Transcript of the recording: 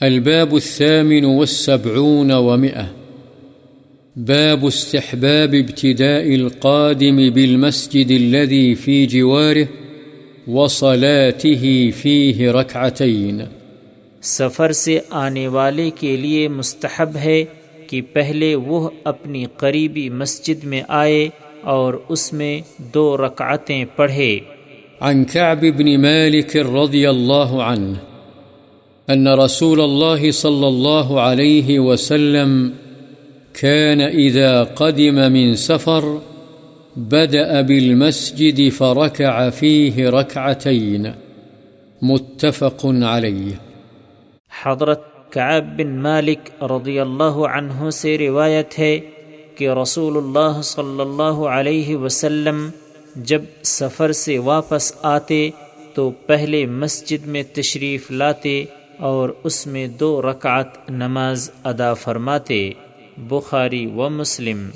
الباب الثامن والسبعون ومئة. باب استحباب ابتداء القادم بالمسجد الذي في جواره وصلاته فيه ركعتين. سفر سے آنے والے کے لیے مستحب ہے کہ پہلے وہ اپنی قریبی مسجد میں آئے اور اس میں دو رکعتیں پڑھے۔ عن كعب بن مالك رضي الله عنه أن رسول الله صلى الله عليه وسلم كان إذا قدم من سفر بدأ بالمسجد فركع فيه ركعتين. متفق عليه. حضرت کعب بن مالک رضی اللہ عنہ سے روایت ہے کہ رسول اللہ صلی اللہ علیہ وسلم جب سفر سے واپس آتے تو پہلے مسجد میں تشریف لاتے اور اس میں دو رکعت نماز ادا فرماتے بخاری و مسلم۔